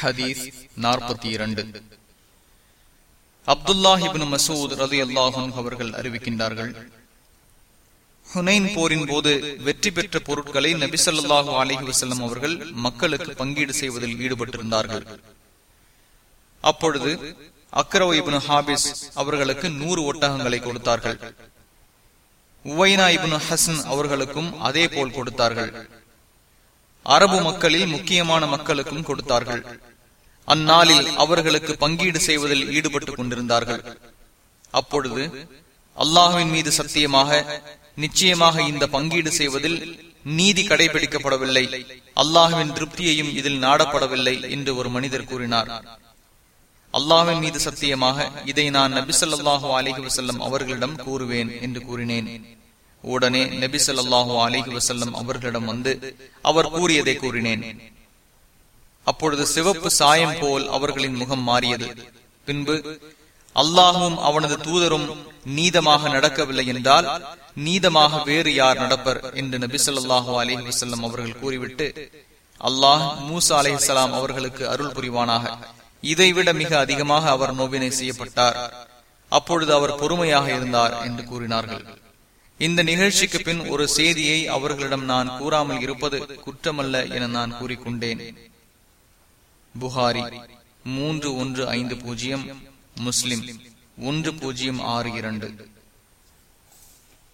ஹதீஸ் நாற்பத்தி இரண்டு. அப்துல்லாஹிபின் மசூத் ரதி அல்லாஹும் அவர்கள் அறிவிக்கின்றார்கள் ஹுனைன் போரின் போது வெற்றி பெற்ற பொருட்களை நபிசல்லாஹு அலிஹி வசல்லம் அவர்கள் மக்களுக்கு பங்கீடு செய்வதில் ஈடுபட்டிருந்தார்கள். அப்பொழுது அக்ரவ் இபின் ஹாபிஸ் அவர்களுக்கு நூறு ஒட்டகங்களை கொடுத்தார்கள். உவைனா இபின் ஹசன் அவர்களுக்கும் அதே போல் கொடுத்தார்கள். அரபு மக்களில் முக்கியமான மக்களுக்கும் கொடுத்தார்கள். அந்நாளில் அவர்களுக்கு பங்கீடு செய்வதில் ஈடுபட்டுக் கொண்டிருந்தார்கள். அப்பொழுது அல்லாஹுவின் மீது சத்தியமாக நிச்சயமாக இந்த பங்கீடு செய்வதில் நீதி கடைபிடிக்கப்படவில்லை. அல்லாஹுவின் திருப்தியையும் இதில் நாடப்படவில்லை என்று ஒரு மனிதர் கூறினார். அல்லாஹின் மீது சத்தியமாக இதை நான் நபிசல்லாஹு அலிஹி வசல்லம் அவர்களிடம் கூறுவேன் என்று கூறினேன். உடனே நபி சொல்லாஹு அலிஹி வசல்லம் அவர்களிடம் வந்து அவர் கூறியதை கூறினேன். அப்பொழுது சிவப்பு சாயம் போல் அவர்களின் முகம் மாறியது. பின்பு அல்லாஹும் அவனது தூதரும் நீதமாக நடக்கவில்லை என்றால் நீதமாக வேறு யார் நடப்பர்? என்று நபி சொல்லாஹு அலிஹி வசல்லம் அவர்கள் கூறிவிட்டு அல்லாஹ் மூசா அலிஹலாம் அவர்களுக்கு அருள் புரிவானாக. இதைவிட மிக அதிகமாக அவர் நோவினை செய்யப்பட்டார். அப்பொழுது அவர் பொறுமையாக இருந்தார் என்று கூறினார்கள். இந்த நிகழ்ச்சிக்கு பின் ஒரு செய்தியை அவர்களிடம் நான் கூறாமல் இருப்பது குற்றமல்ல என நான் கூறிக்கொண்டேன். புகாரி மூன்று ஒன்று ஐந்து பூஜ்ஜியம் முஸ்லிம் ஒன்று பூஜ்ஜியம் ஆறு இரண்டு.